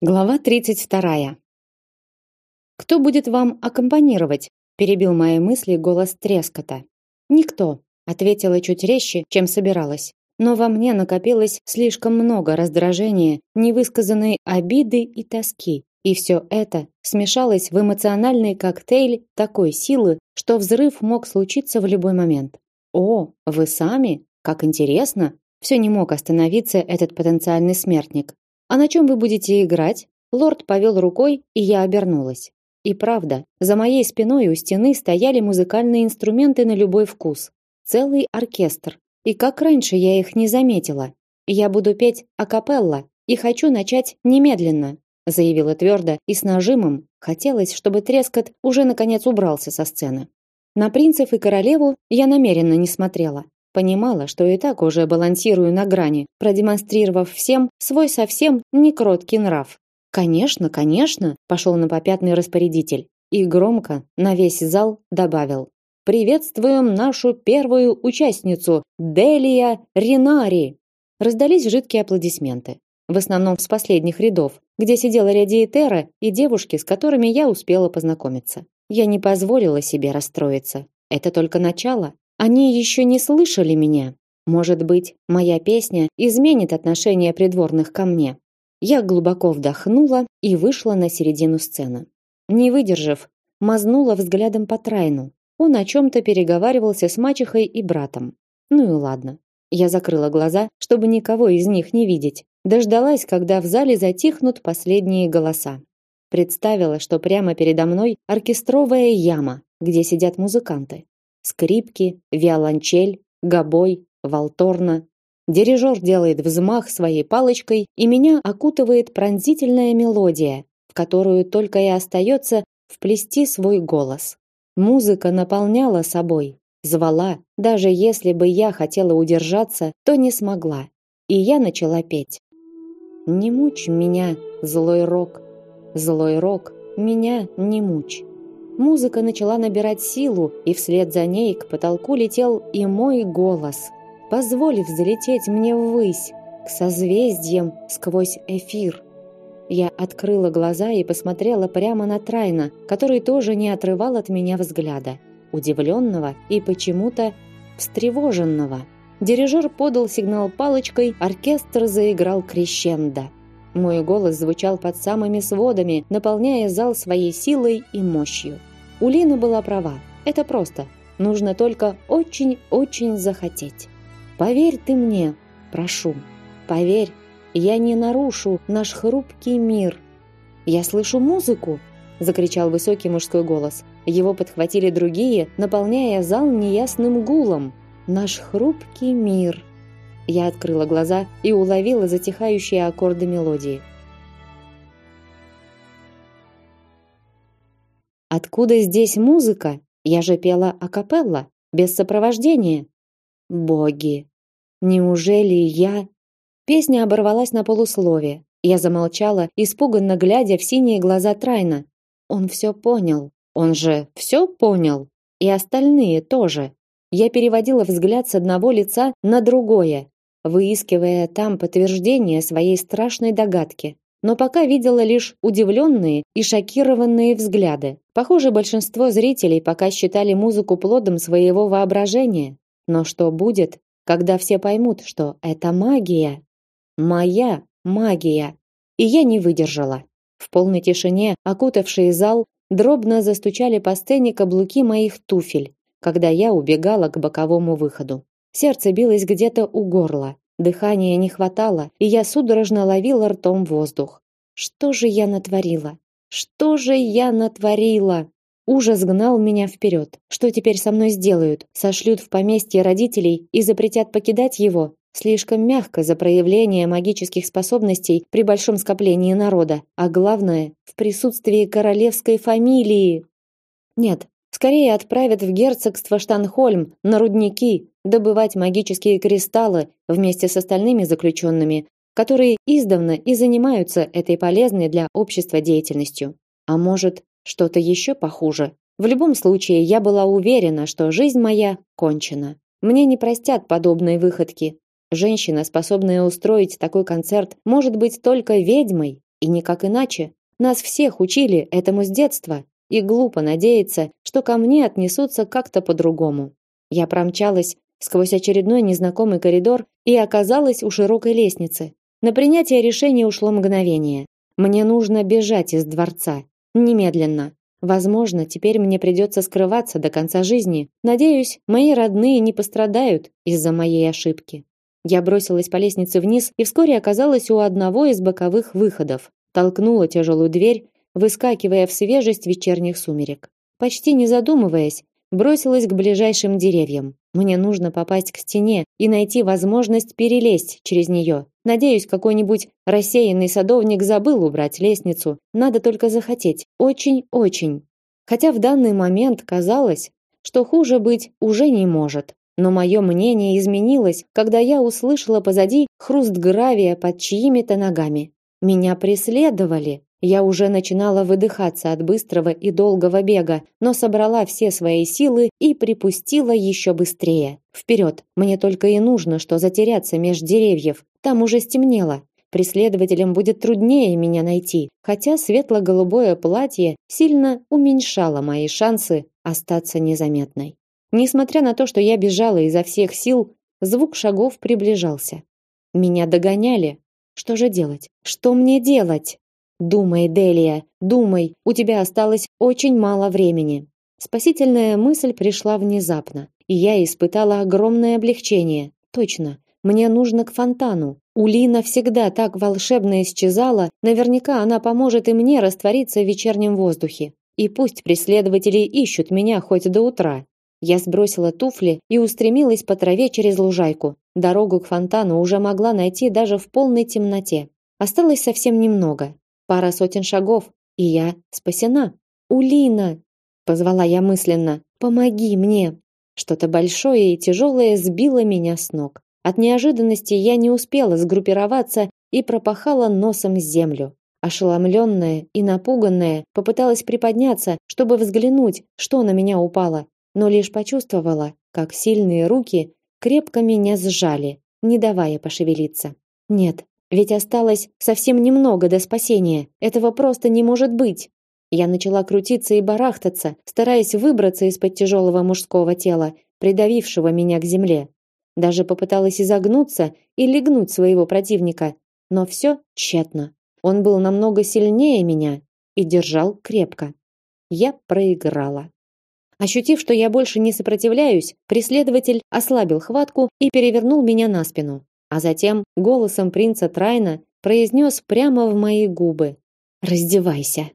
Глава 32. Кто будет вам аккомпанировать? перебил мои мысли голос трескота. Никто, ответила чуть резче, чем собиралась. Но во мне накопилось слишком много раздражения, невысказанной обиды и тоски. И все это смешалось в эмоциональный коктейль такой силы, что взрыв мог случиться в любой момент. О, вы сами? Как интересно! Все не мог остановиться этот потенциальный смертник. А на чем вы будете играть? Лорд повел рукой, и я обернулась. И правда, за моей спиной у стены стояли музыкальные инструменты на любой вкус. Целый оркестр. И как раньше я их не заметила. Я буду петь акапелла и хочу начать немедленно, заявила твердо и с нажимом. Хотелось, чтобы трескот уже наконец убрался со сцены. На принцев и королеву я намеренно не смотрела. Понимала, что и так уже балансирую на грани, продемонстрировав всем свой совсем не кроткий нрав. Конечно, конечно, пошел на попятный распорядитель и громко на весь зал добавил: Приветствуем нашу первую участницу, Делия Ринари. Раздались жидкие аплодисменты, в основном с последних рядов, где сидела леди Этера и девушки, с которыми я успела познакомиться. Я не позволила себе расстроиться. Это только начало. Они еще не слышали меня. Может быть, моя песня изменит отношение придворных ко мне. Я глубоко вдохнула и вышла на середину сцены. Не выдержав, мазнула взглядом по Трайну. Он о чем-то переговаривался с мачехой и братом. Ну и ладно. Я закрыла глаза, чтобы никого из них не видеть. Дождалась, когда в зале затихнут последние голоса. Представила, что прямо передо мной оркестровая яма, где сидят музыканты скрипки, виолончель, гобой, валторна. Дирижер делает взмах своей палочкой, и меня окутывает пронзительная мелодия, в которую только и остается вплести свой голос. Музыка наполняла собой, звала, даже если бы я хотела удержаться, то не смогла. И я начала петь. Не мучь меня, злой рок, злой рок, меня не мучь. Музыка начала набирать силу, и вслед за ней к потолку летел и мой голос. Позволь взлететь мне ввысь, к созвездиям сквозь эфир. Я открыла глаза и посмотрела прямо на Трайна, который тоже не отрывал от меня взгляда, удивленного и почему-то встревоженного. Дирижер подал сигнал палочкой, оркестр заиграл крещендо. Мой голос звучал под самыми сводами, наполняя зал своей силой и мощью. У Лины была права. Это просто. Нужно только очень-очень захотеть. Поверь ты мне, прошу. Поверь, я не нарушу наш хрупкий мир. Я слышу музыку, закричал высокий мужской голос. Его подхватили другие, наполняя зал неясным гулом. Наш хрупкий мир. Я открыла глаза и уловила затихающие аккорды мелодии. Откуда здесь музыка? Я же пела акапелла, без сопровождения. Боги, неужели я? Песня оборвалась на полуслове. Я замолчала, испуганно глядя в синие глаза Трайна. Он все понял. Он же все понял. И остальные тоже. Я переводила взгляд с одного лица на другое, выискивая там подтверждение своей страшной догадки но пока видела лишь удивленные и шокированные взгляды. Похоже, большинство зрителей пока считали музыку плодом своего воображения. Но что будет, когда все поймут, что это магия? Моя магия. И я не выдержала. В полной тишине, окутавший зал, дробно застучали по сцене каблуки моих туфель, когда я убегала к боковому выходу. Сердце билось где-то у горла, Дыхания не хватало, и я судорожно ловила ртом воздух. Что же я натворила? Что же я натворила? Ужас гнал меня вперед. Что теперь со мной сделают? Сошлют в поместье родителей и запретят покидать его? Слишком мягко за проявление магических способностей при большом скоплении народа, а главное, в присутствии королевской фамилии. Нет, скорее отправят в герцогство Штанхольм на рудники, добывать магические кристаллы вместе с остальными заключенными, которые издавна и занимаются этой полезной для общества деятельностью. А может, что-то еще похуже. В любом случае, я была уверена, что жизнь моя кончена. Мне не простят подобные выходки. Женщина, способная устроить такой концерт, может быть только ведьмой. И никак иначе. Нас всех учили этому с детства, и глупо надеяться, что ко мне отнесутся как-то по-другому. Я промчалась сквозь очередной незнакомый коридор и оказалась у широкой лестницы. На принятие решения ушло мгновение. Мне нужно бежать из дворца. Немедленно. Возможно, теперь мне придется скрываться до конца жизни. Надеюсь, мои родные не пострадают из-за моей ошибки. Я бросилась по лестнице вниз и вскоре оказалась у одного из боковых выходов. Толкнула тяжелую дверь, выскакивая в свежесть вечерних сумерек. Почти не задумываясь, бросилась к ближайшим деревьям. Мне нужно попасть к стене и найти возможность перелезть через нее. Надеюсь, какой-нибудь рассеянный садовник забыл убрать лестницу. Надо только захотеть. Очень-очень. Хотя в данный момент казалось, что хуже быть уже не может. Но мое мнение изменилось, когда я услышала позади хруст гравия под чьими-то ногами. Меня преследовали. Я уже начинала выдыхаться от быстрого и долгого бега, но собрала все свои силы и припустила еще быстрее. Вперед! Мне только и нужно, что затеряться меж деревьев. Там уже стемнело. Преследователям будет труднее меня найти, хотя светло-голубое платье сильно уменьшало мои шансы остаться незаметной. Несмотря на то, что я бежала изо всех сил, звук шагов приближался. Меня догоняли. Что же делать? Что мне делать? Думай, Делия, думай, у тебя осталось очень мало времени. Спасительная мысль пришла внезапно, и я испытала огромное облегчение. Точно, мне нужно к фонтану. Улина всегда так волшебно исчезала, наверняка она поможет и мне раствориться в вечернем воздухе. И пусть преследователи ищут меня хоть до утра. Я сбросила туфли и устремилась по траве через лужайку. Дорогу к фонтану уже могла найти даже в полной темноте. Осталось совсем немного. Пара сотен шагов, и я спасена. Улина, позвала я мысленно. Помоги мне. Что-то большое и тяжелое сбило меня с ног. От неожиданности я не успела сгруппироваться и пропахала носом землю. Ошеломленная и напуганная, попыталась приподняться, чтобы взглянуть, что на меня упало, но лишь почувствовала, как сильные руки крепко меня сжали, не давая пошевелиться. Нет, ведь осталось совсем немного до спасения. Этого просто не может быть. Я начала крутиться и барахтаться, стараясь выбраться из-под тяжелого мужского тела, придавившего меня к земле. Даже попыталась изогнуться и легнуть своего противника, но все тщетно. Он был намного сильнее меня и держал крепко. Я проиграла. Ощутив, что я больше не сопротивляюсь, преследователь ослабил хватку и перевернул меня на спину а затем голосом принца Трайна произнес прямо в мои губы: "Раздевайся".